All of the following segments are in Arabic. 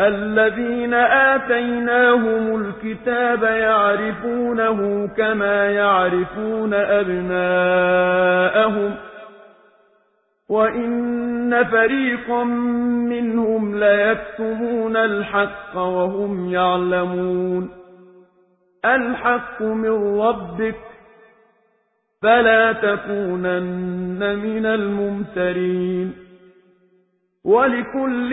الَّذِينَ آتَيْنَاهُمُ الْكِتَابَ يَعْرِفُونَهُ كَمَا يَعْرِفُونَ أَبْنَاءَهُمْ ۖ وَإِنَّ فَرِيقًا مِّنْهُمْ لَيَكْتُمُونَ الْحَقَّ وَهُمْ يَعْلَمُونَ الْحَقُّ مِن رَّبِّكَ ۖ فَلَا تَكُونَنَّ مِنَ الْمُمْتَرِينَ وَلِكُلٍّ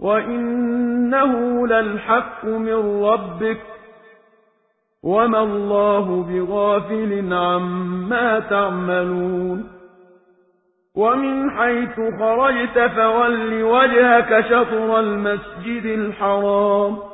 وَإِنَّهُ لَلْحَقُّ مِن رَّبِّكَ ۗ وَمَا اللَّهُ بِغَافِلٍ عَمَّا تَعْمَلُونَ وَمِنْ حَيْثُ خَرَجْتَ فَوَلِّ وَجْهَكَ شَطْرَ الْمَسْجِدِ الْحَرَامِ ۖ